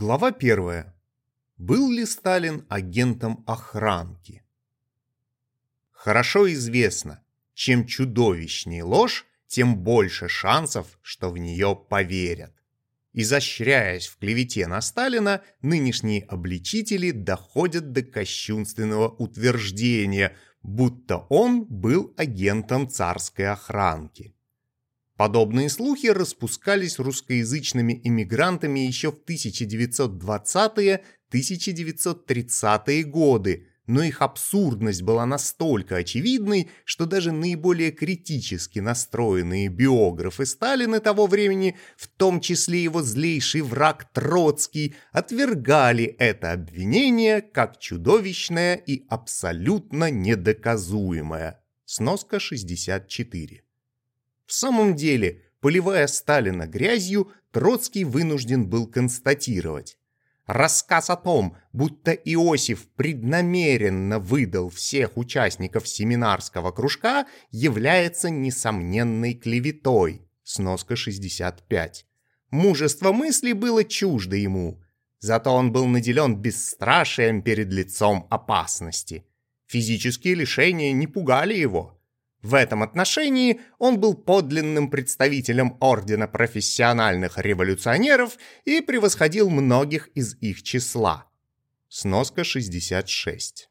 Глава первая. Был ли Сталин агентом охранки? Хорошо известно, чем чудовищнее ложь, тем больше шансов, что в нее поверят. Изощряясь в клевете на Сталина, нынешние обличители доходят до кощунственного утверждения, будто он был агентом царской охранки. Подобные слухи распускались русскоязычными иммигрантами еще в 1920-1930-е годы, но их абсурдность была настолько очевидной, что даже наиболее критически настроенные биографы Сталина того времени, в том числе его злейший враг Троцкий, отвергали это обвинение как чудовищное и абсолютно недоказуемое. Сноска 64. В самом деле, поливая Сталина грязью, Троцкий вынужден был констатировать. Рассказ о том, будто Иосиф преднамеренно выдал всех участников семинарского кружка, является несомненной клеветой. Сноска 65. Мужество мысли было чуждо ему, зато он был наделен бесстрашием перед лицом опасности. Физические лишения не пугали его – в этом отношении он был подлинным представителем Ордена профессиональных революционеров и превосходил многих из их числа. Сноска 66.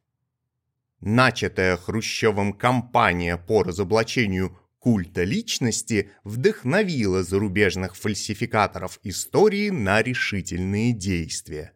Начатая Хрущевым кампания по разоблачению культа личности вдохновила зарубежных фальсификаторов истории на решительные действия.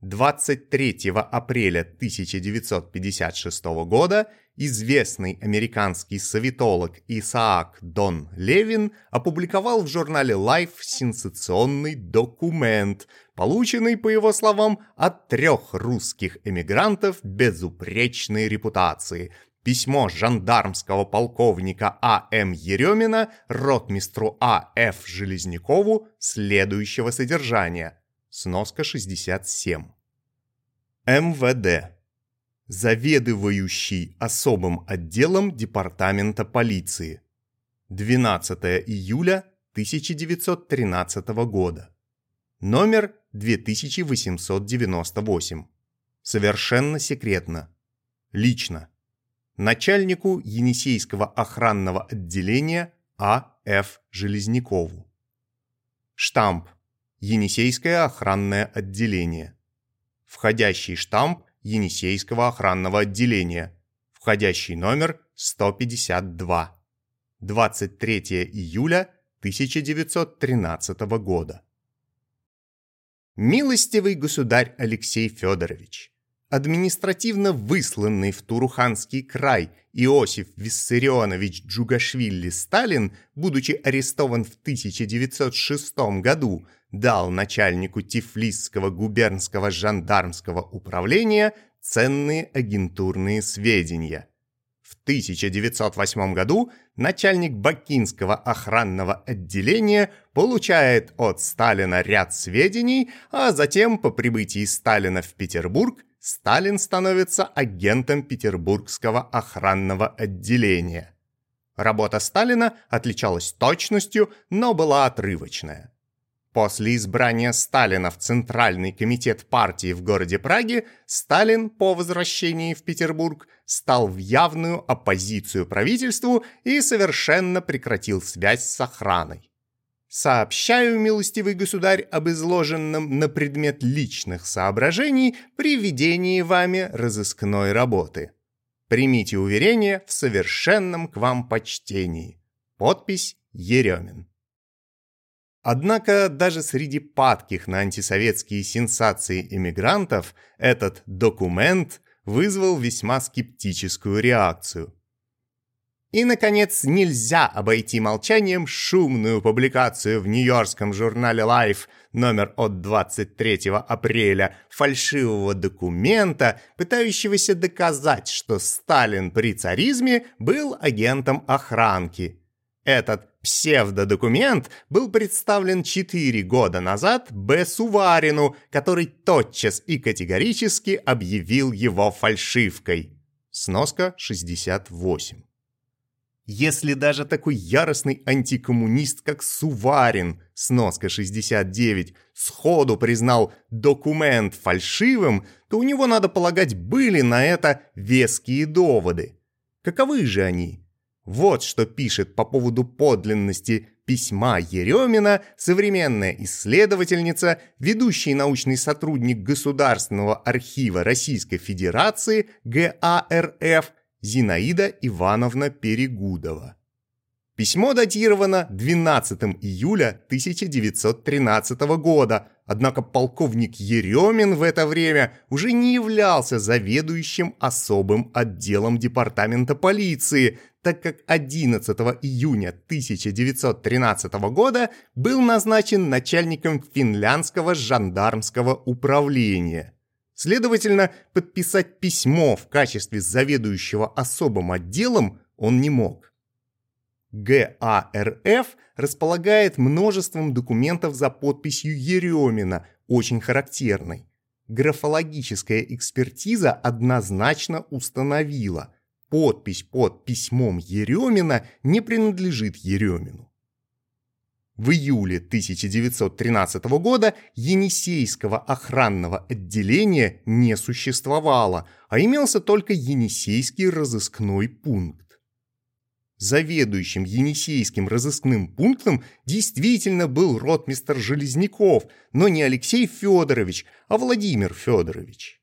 23 апреля 1956 года известный американский советолог Исаак Дон Левин опубликовал в журнале Life сенсационный документ, полученный, по его словам, от трех русских эмигрантов безупречной репутации. Письмо жандармского полковника А.М. Еремина ротмистру А.Ф. Железнякову следующего содержания – Сноска 67. МВД. Заведующий особым отделом Департамента полиции. 12 июля 1913 года. Номер 2898. Совершенно секретно. Лично. Начальнику Енисейского охранного отделения А.Ф. Железнякову. Штамп Енисейское охранное отделение. Входящий штамп Енисейского охранного отделения. Входящий номер 152. 23 июля 1913 года. Милостивый государь Алексей Федорович, административно высланный в Туруханский край Иосиф Виссарионович Джугашвили Сталин, будучи арестован в 1906 году, дал начальнику Тифлисского губернского жандармского управления ценные агентурные сведения. В 1908 году начальник Бакинского охранного отделения получает от Сталина ряд сведений, а затем по прибытии Сталина в Петербург Сталин становится агентом Петербургского охранного отделения. Работа Сталина отличалась точностью, но была отрывочная. После избрания Сталина в Центральный комитет партии в городе Праге, Сталин по возвращении в Петербург стал в явную оппозицию правительству и совершенно прекратил связь с охраной. Сообщаю, милостивый государь, об изложенном на предмет личных соображений при ведении вами разыскной работы. Примите уверение в совершенном к вам почтении. Подпись Еремин. Однако даже среди падких на антисоветские сенсации эмигрантов этот документ вызвал весьма скептическую реакцию. И, наконец, нельзя обойти молчанием шумную публикацию в нью-йоркском журнале Life номер от 23 апреля фальшивого документа, пытающегося доказать, что Сталин при царизме был агентом охранки. Этот псевдодокумент был представлен 4 года назад Б. Суварину, который тотчас и категорически объявил его фальшивкой. Сноска 68. Если даже такой яростный антикоммунист, как Суварин, сноска 69, сходу признал документ фальшивым, то у него, надо полагать, были на это веские доводы. Каковы же они? Вот что пишет по поводу подлинности письма Еремина современная исследовательница, ведущий научный сотрудник Государственного архива Российской Федерации ГАРФ Зинаида Ивановна Перегудова. Письмо датировано 12 июля 1913 года, однако полковник Еремин в это время уже не являлся заведующим особым отделом департамента полиции, так как 11 июня 1913 года был назначен начальником финляндского жандармского управления. Следовательно, подписать письмо в качестве заведующего особым отделом он не мог. ГАРФ располагает множеством документов за подписью Еремина, очень характерной. Графологическая экспертиза однозначно установила, подпись под письмом Еремина не принадлежит Еремину. В июле 1913 года Енисейского охранного отделения не существовало, а имелся только Енисейский разыскной пункт заведующим Енисейским разыскным пунктом действительно был ротмистр Железняков, но не Алексей Федорович, а Владимир Федорович.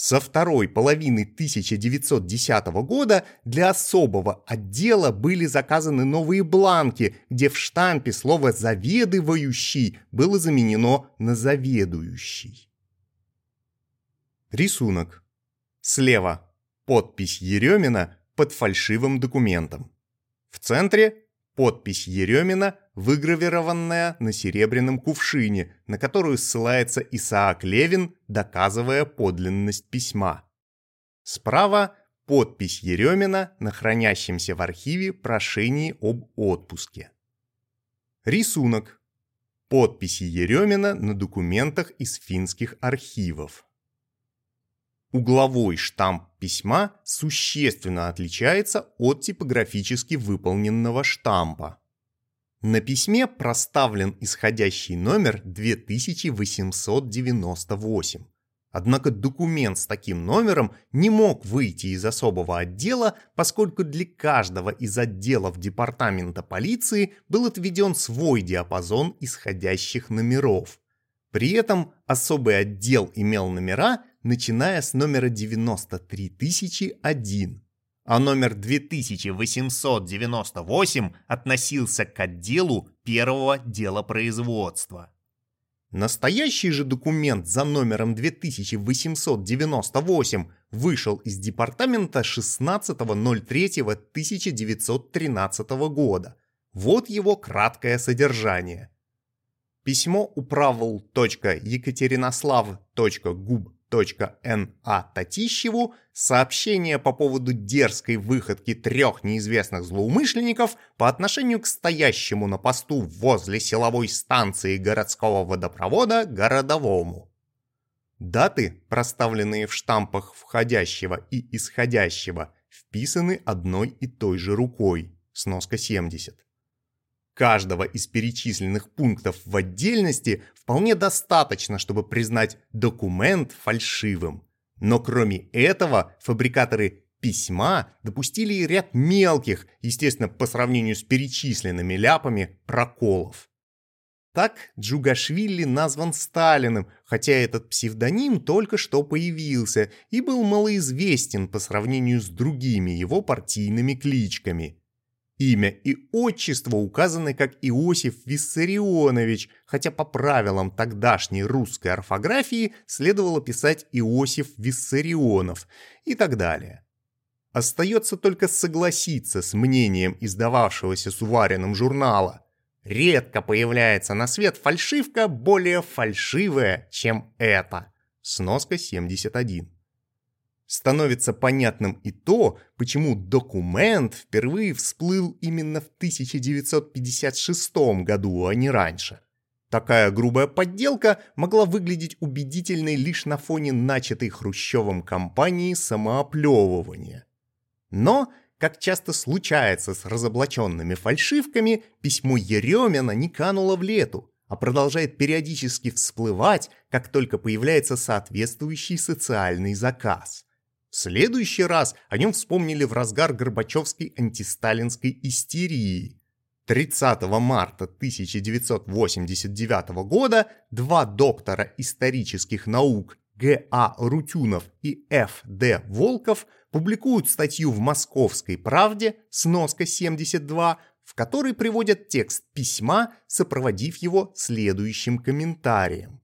Со второй половины 1910 года для особого отдела были заказаны новые бланки, где в штампе слово «заведывающий» было заменено на «заведующий». Рисунок. Слева подпись Еремина под фальшивым документом. В центре подпись Еремина, выгравированная на серебряном кувшине, на которую ссылается Исаак Левин, доказывая подлинность письма. Справа подпись Еремина на хранящемся в архиве прошении об отпуске. Рисунок. Подписи Еремина на документах из финских архивов. Угловой штамп письма существенно отличается от типографически выполненного штампа. На письме проставлен исходящий номер 2898. Однако документ с таким номером не мог выйти из особого отдела, поскольку для каждого из отделов департамента полиции был отведен свой диапазон исходящих номеров. При этом особый отдел имел номера, начиная с номера 93001, а номер 2898 относился к отделу первого дела производства. Настоящий же документ за номером 2898 вышел из департамента 16.03.1913 года. Вот его краткое содержание. Письмо управл.екатеринослав.губ Н.А. Татищеву сообщение по поводу дерзкой выходки трех неизвестных злоумышленников по отношению к стоящему на посту возле силовой станции городского водопровода городовому. Даты, проставленные в штампах входящего и исходящего, вписаны одной и той же рукой, сноска 70 каждого из перечисленных пунктов в отдельности вполне достаточно, чтобы признать документ фальшивым. Но кроме этого, фабрикаторы письма допустили ряд мелких, естественно, по сравнению с перечисленными ляпами, проколов. Так Джугашвили назван Сталиным, хотя этот псевдоним только что появился и был малоизвестен по сравнению с другими его партийными кличками. Имя и отчество указаны как Иосиф Виссарионович, хотя по правилам тогдашней русской орфографии следовало писать Иосиф Виссарионов и так далее. Остается только согласиться с мнением издававшегося Сувариным журнала. Редко появляется на свет фальшивка более фальшивая, чем эта. Сноска 71 становится понятным и то, почему документ впервые всплыл именно в 1956 году, а не раньше. Такая грубая подделка могла выглядеть убедительной лишь на фоне начатой Хрущевым кампании самооплевывания. Но, как часто случается с разоблаченными фальшивками, письмо Еремина не кануло в лету, а продолжает периодически всплывать, как только появляется соответствующий социальный заказ. В следующий раз о нем вспомнили в разгар Горбачевской антисталинской истерии. 30 марта 1989 года два доктора исторических наук Г.А. Рутюнов и Ф.Д. Волков публикуют статью в «Московской правде» сноска 72, в которой приводят текст письма, сопроводив его следующим комментарием.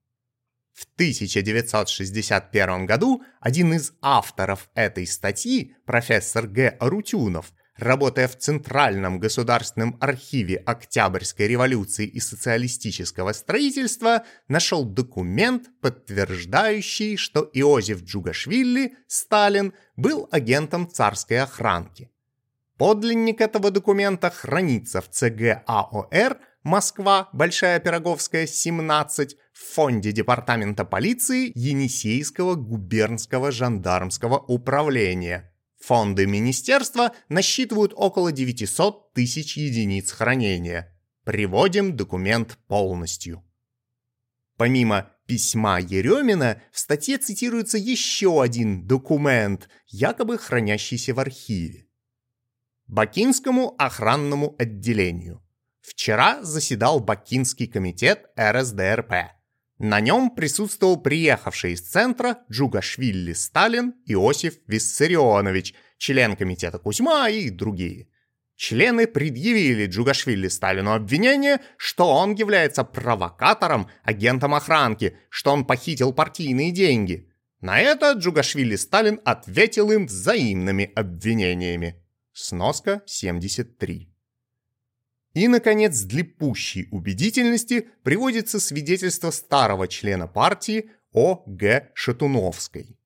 В 1961 году один из авторов этой статьи, профессор Г. Рутюнов, работая в Центральном государственном архиве Октябрьской революции и социалистического строительства, нашел документ, подтверждающий, что Иозеф Джугашвили, Сталин, был агентом царской охранки. Подлинник этого документа хранится в ЦГ АОР «Москва, Большая Пироговская, 17» в фонде Департамента полиции Енисейского губернского жандармского управления – Фонды министерства насчитывают около 900 тысяч единиц хранения. Приводим документ полностью. Помимо письма Еремина, в статье цитируется еще один документ, якобы хранящийся в архиве. Бакинскому охранному отделению. Вчера заседал Бакинский комитет РСДРП. На нем присутствовал приехавший из центра Джугашвили Сталин Иосиф Виссарионович, член комитета Кузьма и другие. Члены предъявили Джугашвили Сталину обвинение, что он является провокатором, агентом охранки, что он похитил партийные деньги. На это Джугашвили Сталин ответил им взаимными обвинениями. Сноска 73. И, наконец, для пущей убедительности приводится свидетельство старого члена партии О. Г. Шатуновской.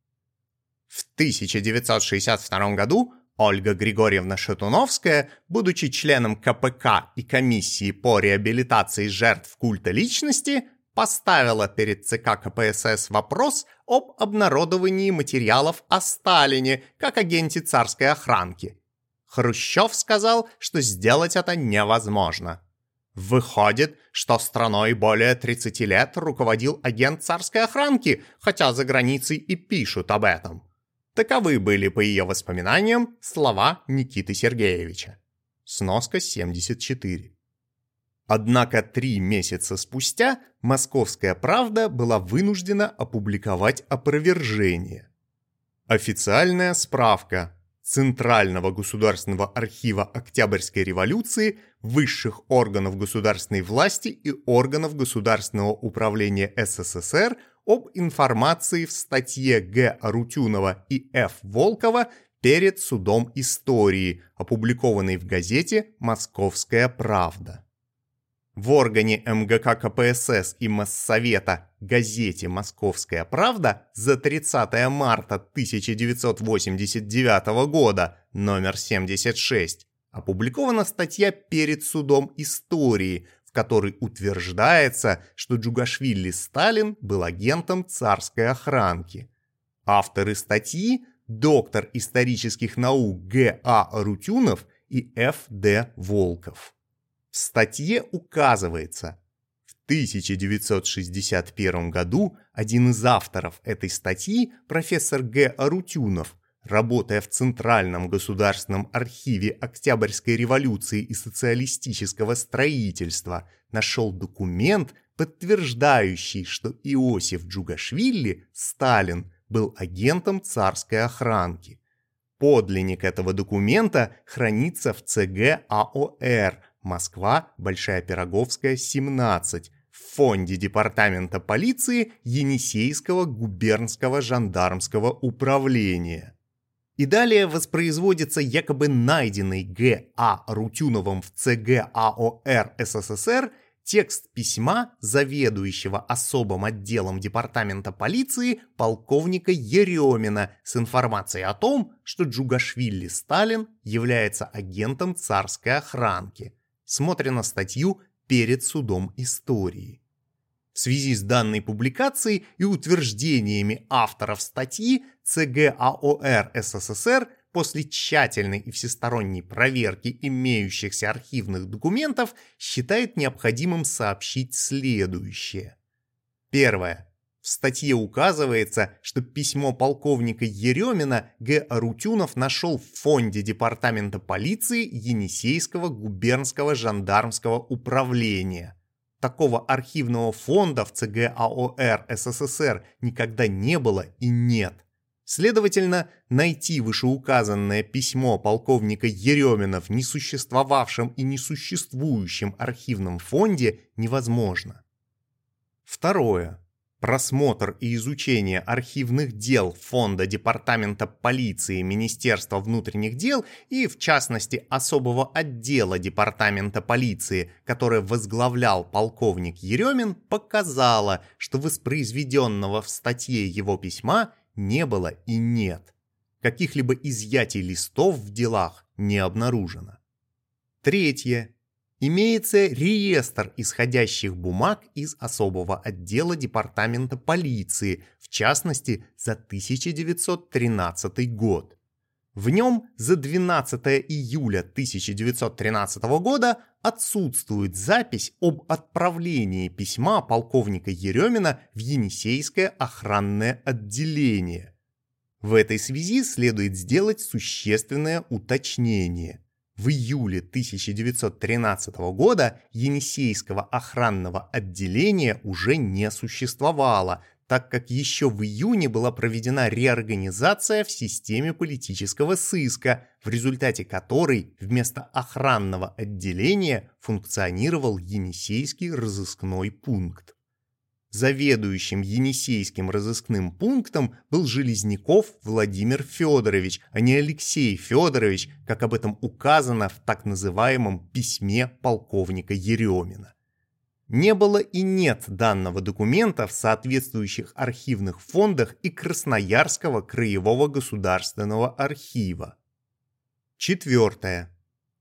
В 1962 году Ольга Григорьевна Шатуновская, будучи членом КПК и комиссии по реабилитации жертв культа личности, поставила перед ЦК КПСС вопрос об обнародовании материалов о Сталине как агенте царской охранки Хрущев сказал, что сделать это невозможно. Выходит, что страной более 30 лет руководил агент царской охранки, хотя за границей и пишут об этом. Таковы были, по ее воспоминаниям, слова Никиты Сергеевича. Сноска 74. Однако три месяца спустя «Московская правда» была вынуждена опубликовать опровержение. Официальная справка Центрального государственного архива Октябрьской революции, высших органов государственной власти и органов государственного управления СССР об информации в статье Г. Арутюнова и Ф. Волкова перед судом истории, опубликованной в газете «Московская правда». В органе МГК КПСС и Моссовета газете «Московская правда» за 30 марта 1989 года, номер 76, опубликована статья «Перед судом истории», в которой утверждается, что Джугашвили Сталин был агентом царской охранки. Авторы статьи – доктор исторических наук Г.А. Рутюнов и Ф.Д. Волков. В статье указывается, в 1961 году один из авторов этой статьи, профессор Г. Арутюнов, работая в Центральном государственном архиве Октябрьской революции и социалистического строительства, нашел документ, подтверждающий, что Иосиф Джугашвили, Сталин, был агентом царской охранки. Подлинник этого документа хранится в ЦГ АОР Москва, Большая Пироговская, 17, в фонде Департамента полиции Енисейского губернского жандармского управления. И далее воспроизводится якобы найденный Г.А. Рутюновым в ЦГ АОР СССР текст письма заведующего особым отделом департамента полиции полковника Еремина с информацией о том, что Джугашвили Сталин является агентом царской охранки – смотря статью перед судом истории. В связи с данной публикацией и утверждениями авторов статьи ЦГ АОР СССР после тщательной и всесторонней проверки имеющихся архивных документов считает необходимым сообщить следующее. Первое. В статье указывается, что письмо полковника Еремина Г. Арутюнов нашел в фонде Департамента полиции Енисейского губернского жандармского управления. Такого архивного фонда в ЦГ АОР СССР никогда не было и нет. Следовательно, найти вышеуказанное письмо полковника Еремина в несуществовавшем и несуществующем архивном фонде невозможно. Второе. Просмотр и изучение архивных дел Фонда Департамента полиции Министерства внутренних дел и, в частности, особого отдела Департамента полиции, который возглавлял полковник Еремин, показало, что воспроизведенного в статье его письма не было и нет. Каких-либо изъятий листов в делах не обнаружено. Третье имеется реестр исходящих бумаг из особого отдела Департамента полиции, в частности, за 1913 год. В нем за 12 июля 1913 года отсутствует запись об отправлении письма полковника Еремина в Енисейское охранное отделение. В этой связи следует сделать существенное уточнение – в июле 1913 года Енисейского охранного отделения уже не существовало, так как еще в июне была проведена реорганизация в системе политического сыска, в результате которой вместо охранного отделения функционировал Енисейский разыскной пункт. Заведующим Енисейским разыскным пунктом был Железняков Владимир Федорович, а не Алексей Федорович, как об этом указано в так называемом письме полковника Еремина. Не было и нет данного документа в соответствующих архивных фондах и Красноярского краевого государственного архива. Четвертое.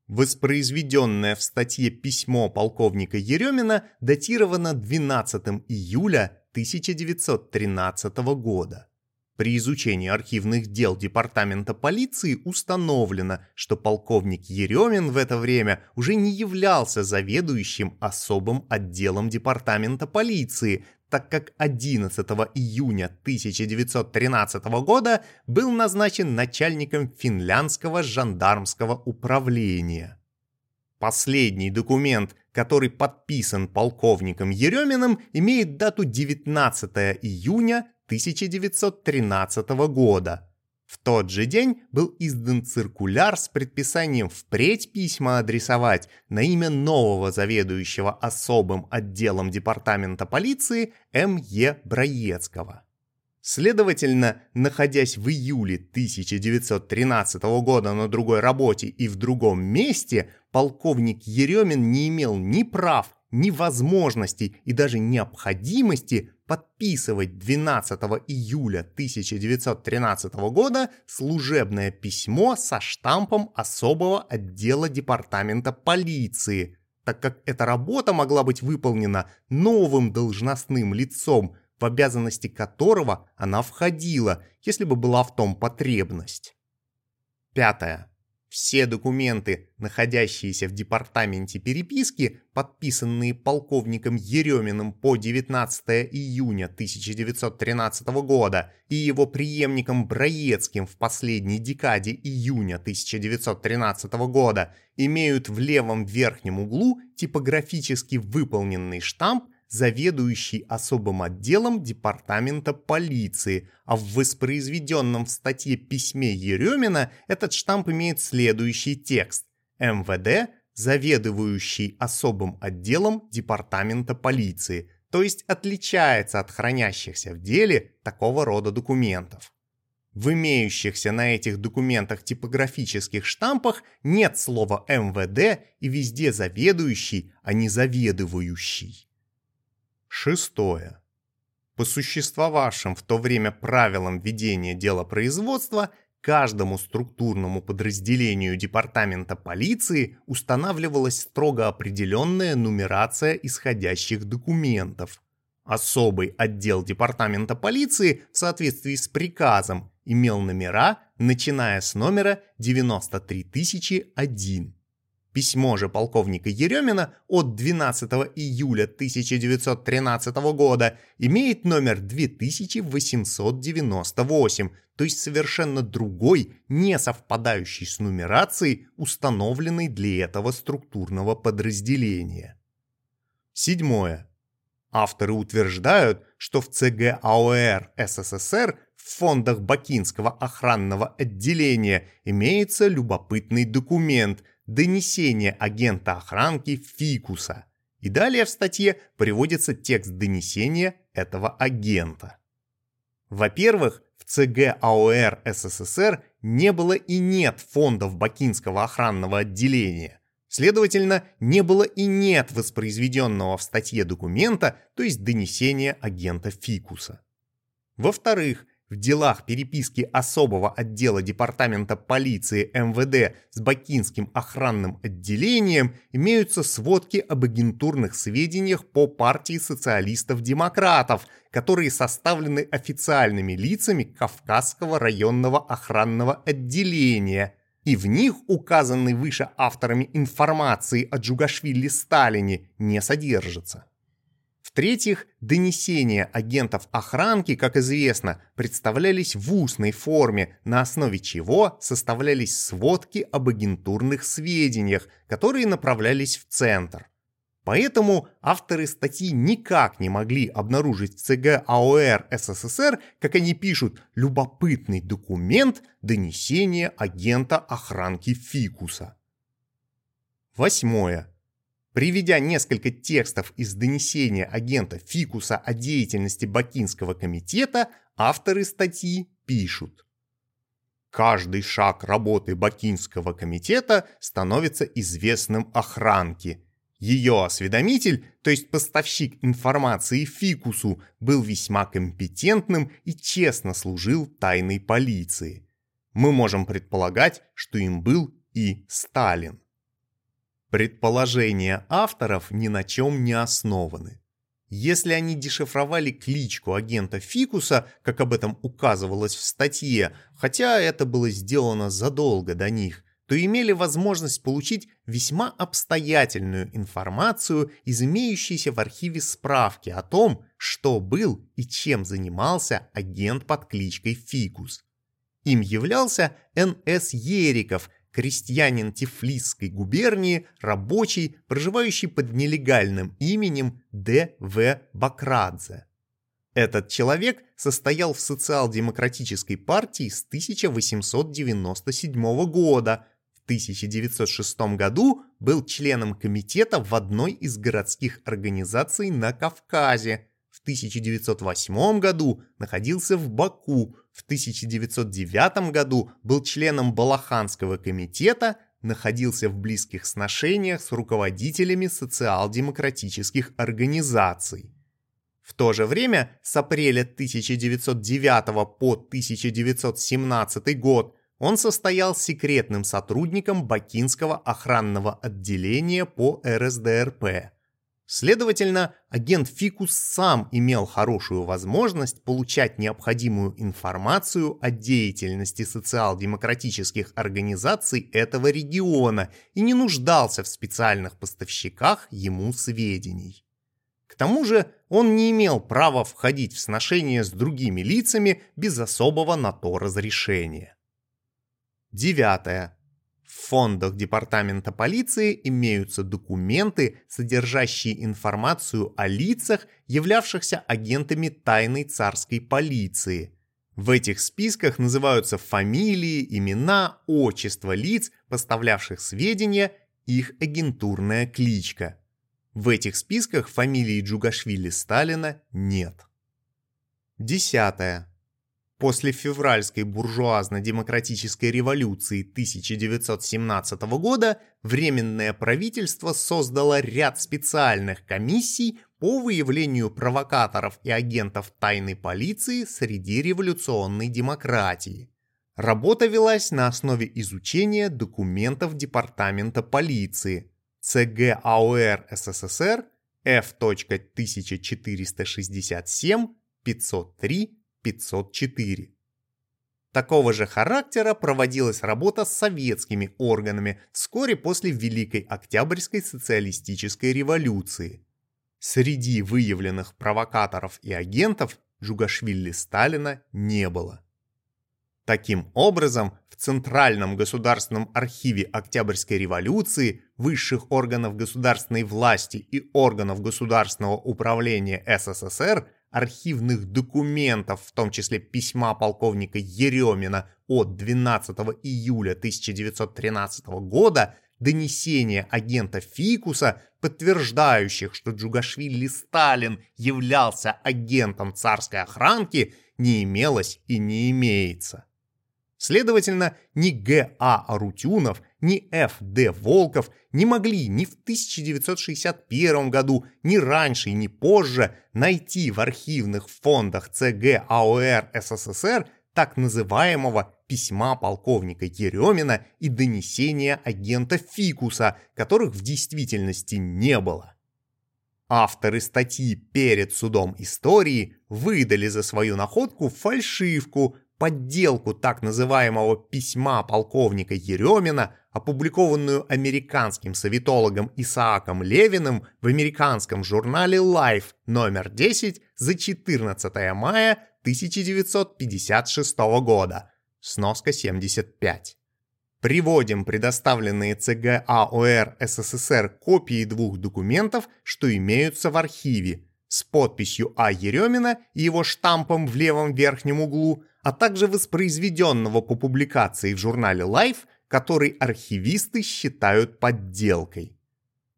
Воспроизведенное в статье письмо полковника Еремина датировано 12 июля 1913 года. При изучении архивных дел Департамента полиции установлено, что полковник Еремин в это время уже не являлся заведующим особым отделом Департамента полиции, так как 11 июня 1913 года был назначен начальником финляндского жандармского управления. Последний документ, который подписан полковником Ереминым, имеет дату 19 июня 1913 года – в тот же день был издан циркуляр с предписанием впредь письма адресовать на имя нового заведующего особым отделом департамента полиции М.Е. Браецкого. Следовательно, находясь в июле 1913 года на другой работе и в другом месте, полковник Еремин не имел ни прав, ни возможности и даже необходимости подписывать 12 июля 1913 года служебное письмо со штампом особого отдела департамента полиции, так как эта работа могла быть выполнена новым должностным лицом, в обязанности которого она входила, если бы была в том потребность. Пятое. Все документы, находящиеся в департаменте переписки, подписанные полковником Ереминым по 19 июня 1913 года и его преемником Браецким в последней декаде июня 1913 года, имеют в левом верхнем углу типографически выполненный штамп заведующий особым отделом департамента полиции, а в воспроизведенном в статье письме Еремина этот штамп имеет следующий текст. МВД, заведующий особым отделом департамента полиции, то есть отличается от хранящихся в деле такого рода документов. В имеющихся на этих документах типографических штампах нет слова МВД и везде заведующий, а не заведующий. Шестое. По существовавшим в то время правилам ведения дела производства, каждому структурному подразделению департамента полиции устанавливалась строго определенная нумерация исходящих документов. Особый отдел департамента полиции в соответствии с приказом имел номера, начиная с номера 93001. Письмо же полковника Еремина от 12 июля 1913 года имеет номер 2898, то есть совершенно другой, не совпадающий с нумерацией, установленной для этого структурного подразделения. Седьмое. Авторы утверждают, что в ЦГ АОР СССР в фондах Бакинского охранного отделения имеется любопытный документ – донесение агента охранки Фикуса. И далее в статье приводится текст донесения этого агента. Во-первых, в ЦГ АОР СССР не было и нет фондов Бакинского охранного отделения. Следовательно, не было и нет воспроизведенного в статье документа, то есть донесения агента Фикуса. Во-вторых, в делах переписки особого отдела Департамента полиции МВД с Бакинским охранным отделением имеются сводки об агентурных сведениях по партии социалистов-демократов, которые составлены официальными лицами Кавказского районного охранного отделения – и в них указанной выше авторами информации о Джугашвили Сталине не содержится. В-третьих, донесения агентов охранки, как известно, представлялись в устной форме, на основе чего составлялись сводки об агентурных сведениях, которые направлялись в центр. Поэтому авторы статьи никак не могли обнаружить в ЦГ АОР СССР, как они пишут, любопытный документ донесения агента охранки Фикуса. Восьмое. Приведя несколько текстов из донесения агента Фикуса о деятельности Бакинского комитета, авторы статьи пишут. Каждый шаг работы Бакинского комитета становится известным охранке. Ее осведомитель, то есть поставщик информации Фикусу, был весьма компетентным и честно служил тайной полиции. Мы можем предполагать, что им был и Сталин. Предположения авторов ни на чем не основаны. Если они дешифровали кличку агента Фикуса, как об этом указывалось в статье, хотя это было сделано задолго до них, то имели возможность получить весьма обстоятельную информацию из имеющейся в архиве справки о том, что был и чем занимался агент под кличкой Фикус. Им являлся Н.С. Ериков, крестьянин Тифлисской губернии, рабочий, проживающий под нелегальным именем Д.В. Бакрадзе. Этот человек состоял в социал-демократической партии с 1897 года. В 1906 году был членом комитета в одной из городских организаций на Кавказе. В 1908 году находился в Баку, в 1909 году был членом Балаханского комитета, находился в близких сношениях с руководителями социал-демократических организаций. В то же время с апреля 1909 по 1917 год он состоял секретным сотрудником Бакинского охранного отделения по РСДРП. Следовательно, агент Фикус сам имел хорошую возможность получать необходимую информацию о деятельности социал-демократических организаций этого региона и не нуждался в специальных поставщиках ему сведений. К тому же он не имел права входить в сношения с другими лицами без особого на то разрешения. Девятое. В фондах Департамента полиции имеются документы, содержащие информацию о лицах, являвшихся агентами тайной царской полиции. В этих списках называются фамилии, имена, отчества лиц, поставлявших сведения, их агентурная кличка. В этих списках фамилии Джугашвили Сталина нет. Десятое. После февральской буржуазно-демократической революции 1917 года Временное правительство создало ряд специальных комиссий по выявлению провокаторов и агентов тайной полиции среди революционной демократии. Работа велась на основе изучения документов Департамента полиции ЦГ АОР СССР F.1467 503 504. Такого же характера проводилась работа с советскими органами вскоре после Великой Октябрьской социалистической революции. Среди выявленных провокаторов и агентов Джугашвили Сталина не было. Таким образом, в Центральном государственном архиве Октябрьской революции, высших органов государственной власти и органов государственного управления СССР архивных документов, в том числе письма полковника Еремина от 12 июля 1913 года, донесения агента Фикуса, подтверждающих, что Джугашвили Сталин являлся агентом царской охранки, не имелось и не имеется. Следовательно, ни Г.А. Арутюнов, ни Ф.Д. Волков не могли ни в 1961 году, ни раньше и ни позже найти в архивных фондах ЦГ АОР СССР так называемого письма полковника Еремина и донесения агента Фикуса, которых в действительности не было. Авторы статьи перед судом истории выдали за свою находку фальшивку, подделку так называемого письма полковника Еремина, опубликованную американским советологом Исааком Левиным в американском журнале Life номер 10 за 14 мая 1956 года. Сноска 75. Приводим предоставленные ЦГ АОР СССР копии двух документов, что имеются в архиве, с подписью А. Еремина и его штампом в левом верхнем углу, а также воспроизведенного по публикации в журнале Life, который архивисты считают подделкой.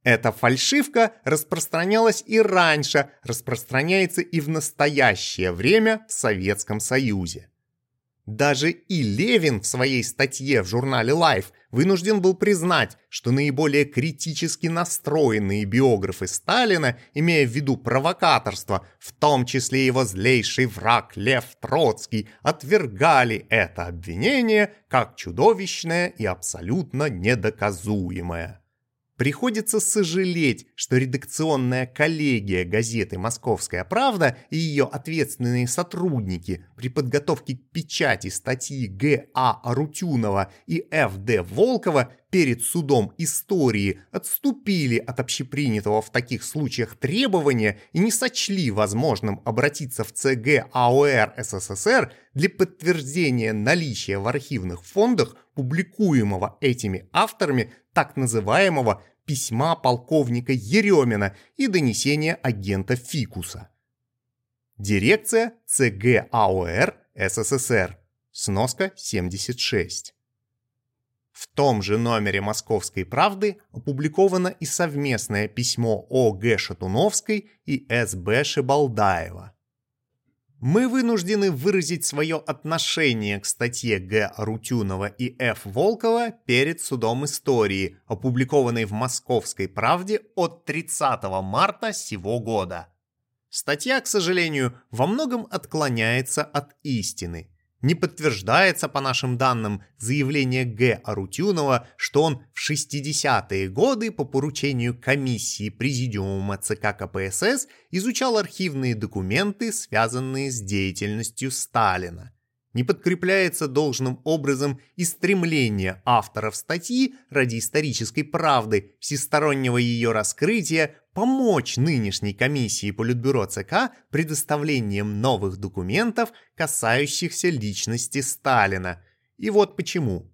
Эта фальшивка распространялась и раньше, распространяется и в настоящее время в Советском Союзе. Даже и Левин в своей статье в журнале Life вынужден был признать, что наиболее критически настроенные биографы Сталина, имея в виду провокаторство, в том числе его злейший враг Лев Троцкий, отвергали это обвинение как чудовищное и абсолютно недоказуемое. Приходится сожалеть, что редакционная коллегия газеты «Московская правда» и ее ответственные сотрудники при подготовке к печати статьи Г.А. Арутюнова и Ф.Д. Волкова перед судом истории отступили от общепринятого в таких случаях требования и не сочли возможным обратиться в ЦГ АОР СССР для подтверждения наличия в архивных фондах публикуемого этими авторами так называемого письма полковника Еремина и донесения агента Фикуса. Дирекция ЦГ АОР СССР. Сноска 76. В том же номере «Московской правды» опубликовано и совместное письмо О. Г. Шатуновской и С. Б. Шибалдаева мы вынуждены выразить свое отношение к статье Г. Рутюнова и Ф. Волкова перед судом истории, опубликованной в «Московской правде» от 30 марта сего года. Статья, к сожалению, во многом отклоняется от истины. Не подтверждается, по нашим данным, заявление Г. Арутюнова, что он в 60-е годы по поручению комиссии Президиума ЦК КПСС изучал архивные документы, связанные с деятельностью Сталина. Не подкрепляется должным образом и стремление авторов статьи ради исторической правды, всестороннего ее раскрытия, помочь нынешней комиссии Политбюро ЦК предоставлением новых документов, касающихся личности Сталина. И вот почему.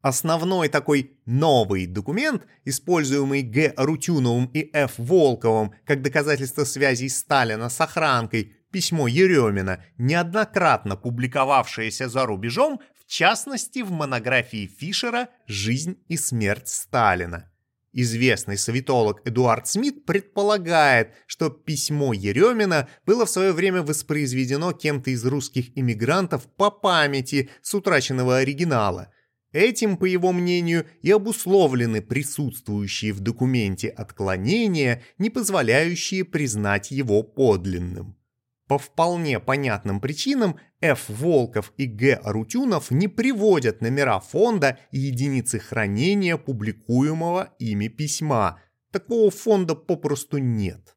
Основной такой новый документ, используемый Г. Рутюновым и Ф. Волковым как доказательство связей Сталина с охранкой, письмо Еремина, неоднократно публиковавшееся за рубежом, в частности в монографии Фишера «Жизнь и смерть Сталина». Известный советолог Эдуард Смит предполагает, что письмо Еремина было в свое время воспроизведено кем-то из русских иммигрантов по памяти с утраченного оригинала. Этим, по его мнению, и обусловлены присутствующие в документе отклонения, не позволяющие признать его подлинным. По вполне понятным причинам Ф. Волков и Г. Арутюнов не приводят номера фонда и единицы хранения публикуемого ими письма. Такого фонда попросту нет.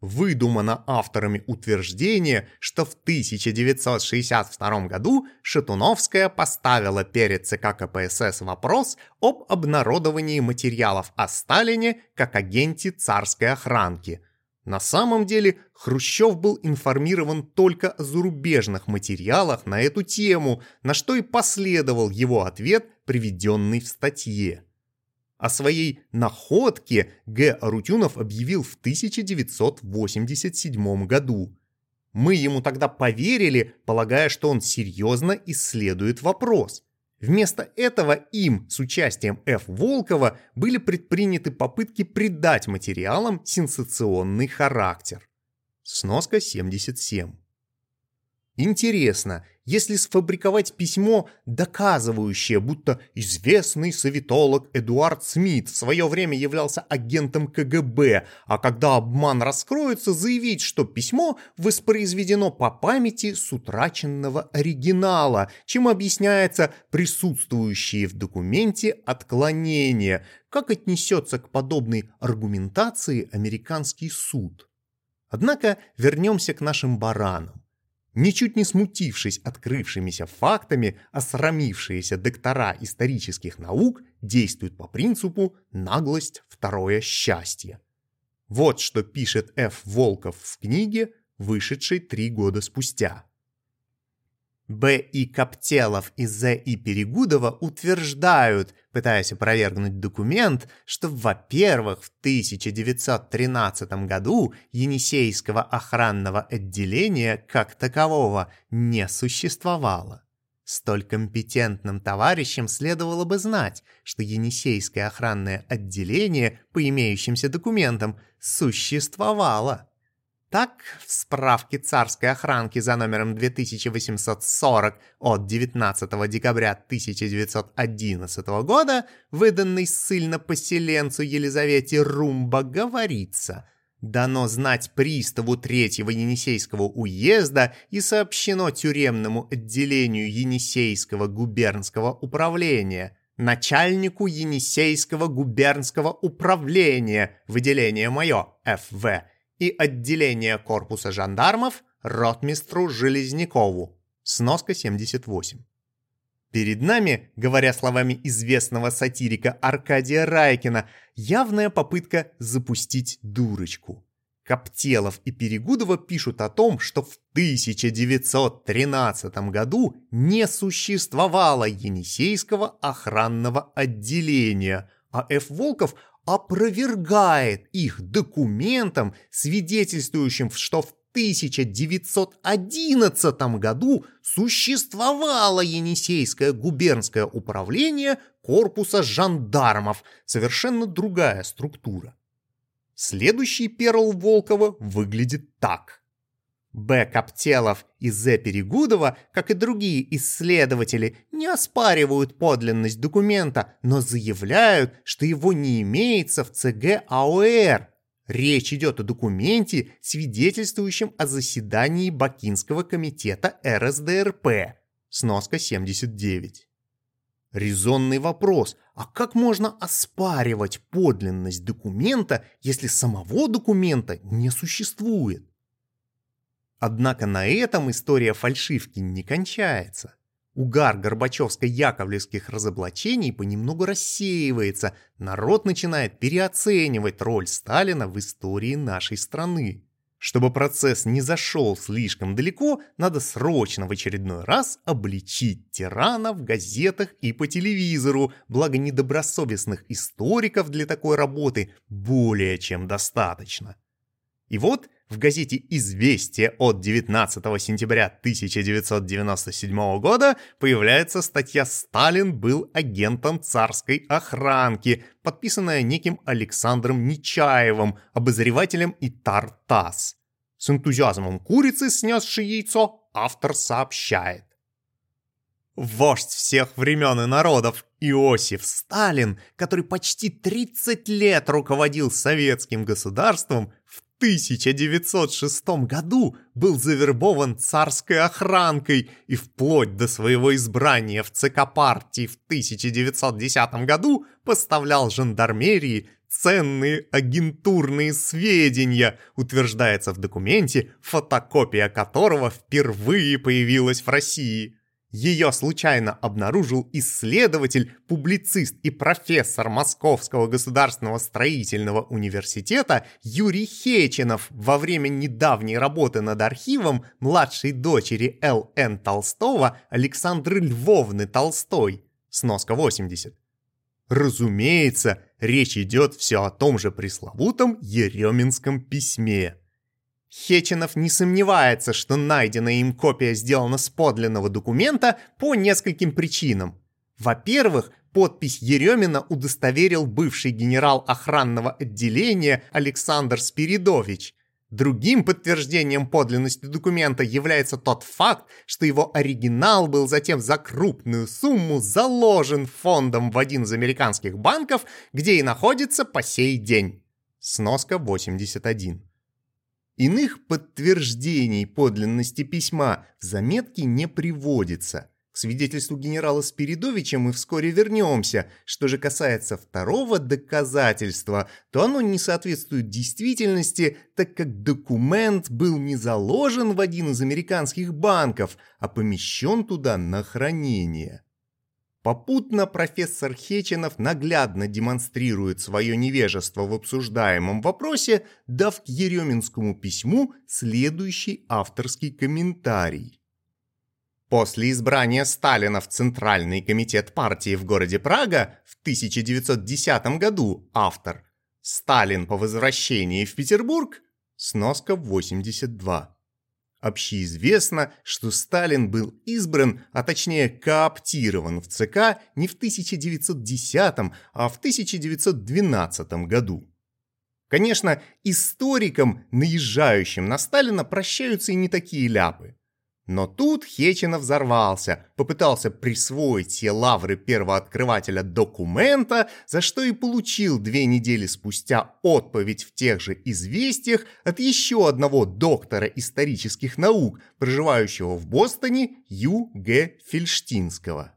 выдумано авторами утверждение, что в 1962 году Шатуновская поставила перед ЦК КПСС вопрос об обнародовании материалов о Сталине как агенте царской охранки. На самом деле Хрущев был информирован только о зарубежных материалах на эту тему, на что и последовал его ответ, приведенный в статье. О своей находке Г. Арутюнов объявил в 1987 году. Мы ему тогда поверили, полагая, что он серьезно исследует вопрос. Вместо этого им с участием Ф. Волкова были предприняты попытки придать материалам сенсационный характер. Сноска 77. Интересно, если сфабриковать письмо, доказывающее, будто известный советолог Эдуард Смит в свое время являлся агентом КГБ, а когда обман раскроется, заявить, что письмо воспроизведено по памяти с утраченного оригинала, чем объясняется присутствующие в документе отклонения, как отнесется к подобной аргументации американский суд. Однако вернемся к нашим баранам. Ничуть не смутившись открывшимися фактами, осрамившиеся доктора исторических наук действуют по принципу «наглость – второе счастье». Вот что пишет Ф. Волков в книге, вышедшей три года спустя. Б. и Коптелов и З. и Перегудова утверждают, пытаясь опровергнуть документ, что, во-первых, в 1913 году Енисейского охранного отделения как такового не существовало. Столь компетентным товарищам следовало бы знать, что Енисейское охранное отделение по имеющимся документам существовало. Так, в справке царской охранки за номером 2840 от 19 декабря 1911 года, выданной ссыльно-поселенцу Елизавете Румба, говорится «Дано знать приставу Третьего Енисейского уезда и сообщено тюремному отделению Енисейского губернского управления» начальнику Енисейского губернского управления, выделение мое, ФВ, и отделение корпуса жандармов ротмистру Железнякову. Сноска 78. Перед нами, говоря словами известного сатирика Аркадия Райкина, явная попытка запустить дурочку. Коптелов и Перегудова пишут о том, что в 1913 году не существовало Енисейского охранного отделения, а Ф. Волков опровергает их документом, свидетельствующим, что в 1911 году существовало Енисейское губернское управление корпуса жандармов, совершенно другая структура. Следующий перл Волкова выглядит так. Б. Коптелов и З. Перегудова, как и другие исследователи, не оспаривают подлинность документа, но заявляют, что его не имеется в ЦГ АОР. Речь идет о документе, свидетельствующем о заседании Бакинского комитета РСДРП. Сноска 79. Резонный вопрос, а как можно оспаривать подлинность документа, если самого документа не существует? Однако на этом история фальшивки не кончается. Угар Горбачевско-Яковлевских разоблачений понемногу рассеивается, народ начинает переоценивать роль Сталина в истории нашей страны. Чтобы процесс не зашел слишком далеко, надо срочно в очередной раз обличить тирана в газетах и по телевизору, благо недобросовестных историков для такой работы более чем достаточно. И вот в газете «Известия» от 19 сентября 1997 года появляется статья «Сталин был агентом царской охранки», подписанная неким Александром Нечаевым, обозревателем и Тартас. С энтузиазмом курицы, снесшей яйцо, автор сообщает. Вождь всех времен и народов Иосиф Сталин, который почти 30 лет руководил советским государством, в 1906 году был завербован царской охранкой и вплоть до своего избрания в ЦК партии в 1910 году поставлял жандармерии ценные агентурные сведения, утверждается в документе, фотокопия которого впервые появилась в России. Ее случайно обнаружил исследователь, публицист и профессор Московского государственного строительного университета Юрий Хеченов во время недавней работы над архивом младшей дочери Л.Н. Толстого Александры Львовны Толстой. Сноска 80. Разумеется, речь идет все о том же пресловутом Ереминском письме. Хеченов не сомневается, что найденная им копия сделана с подлинного документа по нескольким причинам. Во-первых, подпись Еремина удостоверил бывший генерал охранного отделения Александр Спиридович. Другим подтверждением подлинности документа является тот факт, что его оригинал был затем за крупную сумму заложен фондом в один из американских банков, где и находится по сей день. Сноска 81. Иных подтверждений подлинности письма в заметке не приводится. К свидетельству генерала Спиридовича мы вскоре вернемся. Что же касается второго доказательства, то оно не соответствует действительности, так как документ был не заложен в один из американских банков, а помещен туда на хранение. Попутно профессор Хеченов наглядно демонстрирует свое невежество в обсуждаемом вопросе, дав к Ереминскому письму следующий авторский комментарий. После избрания Сталина в Центральный комитет партии в городе Прага в 1910 году автор «Сталин по возвращении в Петербург» сноска 82. Общеизвестно, что Сталин был избран, а точнее кооптирован в ЦК не в 1910, а в 1912 году. Конечно, историкам, наезжающим на Сталина, прощаются и не такие ляпы. Но тут Хечинов взорвался, попытался присвоить все лавры первооткрывателя документа, за что и получил две недели спустя отповедь в тех же известиях от еще одного доктора исторических наук, проживающего в Бостоне, Ю. Г. Фельштинского.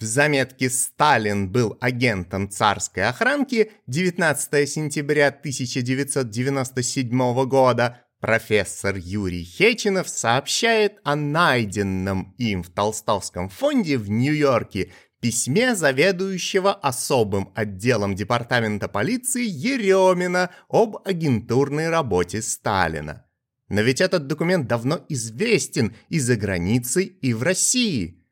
В заметке «Сталин был агентом царской охранки» 19 сентября 1997 года Профессор Юрий Хечинов сообщает о найденном им в Толстовском фонде в Нью-Йорке письме заведующего особым отделом департамента полиции Еремина об агентурной работе Сталина. Но ведь этот документ давно известен и за границей, и в России.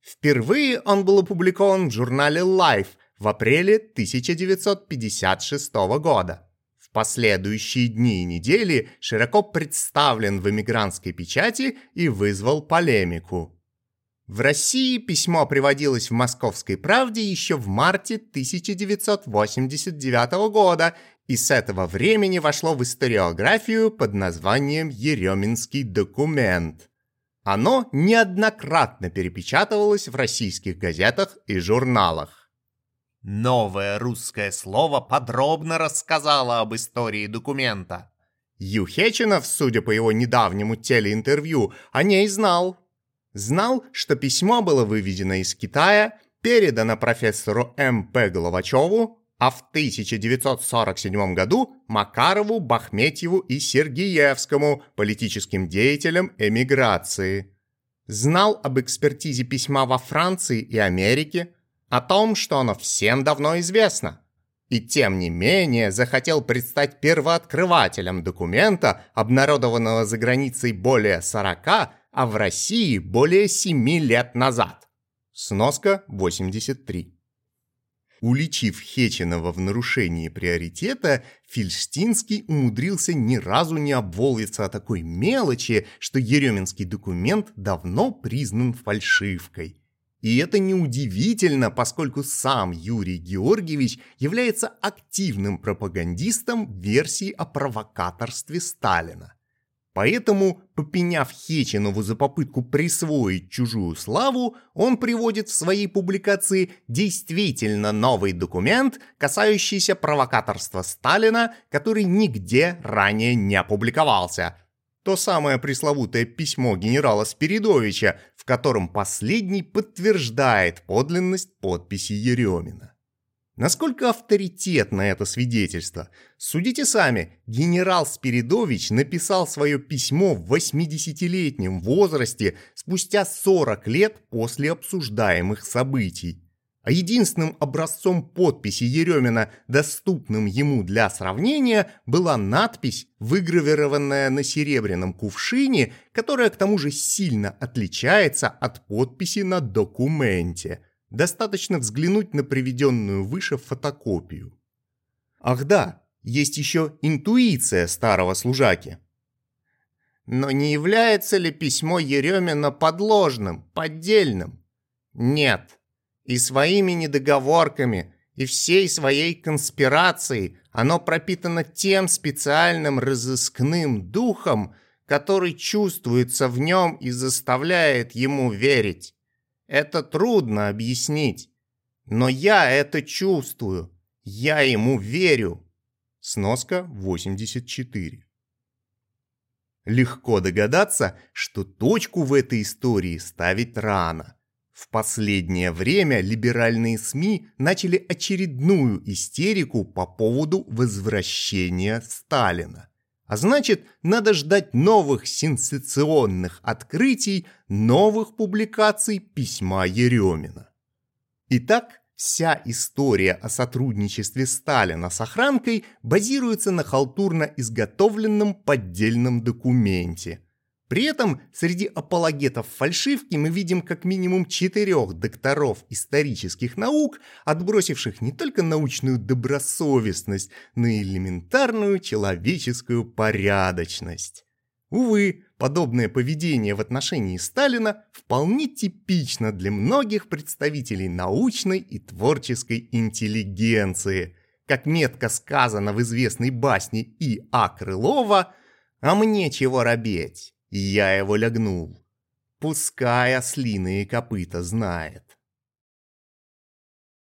Впервые он был опубликован в журнале Life в апреле 1956 года последующие дни и недели широко представлен в эмигрантской печати и вызвал полемику. В России письмо приводилось в «Московской правде» еще в марте 1989 года и с этого времени вошло в историографию под названием «Ереминский документ». Оно неоднократно перепечатывалось в российских газетах и журналах. Новое русское слово подробно рассказало об истории документа. Юхечинов, судя по его недавнему телеинтервью, о ней знал. Знал, что письмо было выведено из Китая, передано профессору М.П. Головачеву, а в 1947 году Макарову, Бахметьеву и Сергеевскому, политическим деятелям эмиграции. Знал об экспертизе письма во Франции и Америке, о том, что оно всем давно известно. И тем не менее захотел предстать первооткрывателем документа, обнародованного за границей более 40, а в России более 7 лет назад. Сноска 83. Уличив Хеченова в нарушении приоритета, Фельштинский умудрился ни разу не обволвиться о такой мелочи, что ереминский документ давно признан фальшивкой – и это неудивительно, поскольку сам Юрий Георгиевич является активным пропагандистом версии о провокаторстве Сталина. Поэтому, попеняв Хеченову за попытку присвоить чужую славу, он приводит в своей публикации действительно новый документ, касающийся провокаторства Сталина, который нигде ранее не опубликовался – то самое пресловутое письмо генерала Спиридовича, в котором последний подтверждает подлинность подписи Еремина. Насколько авторитетно это свидетельство? Судите сами, генерал Спиридович написал свое письмо в 80-летнем возрасте спустя 40 лет после обсуждаемых событий. А единственным образцом подписи Еремина, доступным ему для сравнения, была надпись, выгравированная на серебряном кувшине, которая к тому же сильно отличается от подписи на документе – Достаточно взглянуть на приведенную выше фотокопию. Ах да, есть еще интуиция старого служаки. Но не является ли письмо Еремина подложным, поддельным? Нет. И своими недоговорками, и всей своей конспирацией оно пропитано тем специальным разыскным духом, который чувствуется в нем и заставляет ему верить. Это трудно объяснить. Но я это чувствую. Я ему верю. Сноска 84. Легко догадаться, что точку в этой истории ставить рано. В последнее время либеральные СМИ начали очередную истерику по поводу возвращения Сталина. А значит, надо ждать новых сенсационных открытий, новых публикаций письма Еремина. Итак, вся история о сотрудничестве Сталина с охранкой базируется на халтурно изготовленном поддельном документе, при этом среди апологетов фальшивки мы видим как минимум четырех докторов исторических наук, отбросивших не только научную добросовестность, но и элементарную человеческую порядочность. Увы, подобное поведение в отношении Сталина вполне типично для многих представителей научной и творческой интеллигенции. Как метко сказано в известной басне И. А. Крылова «А мне чего робеть?» Я его лягнул. Пускай ослиные копыта знает.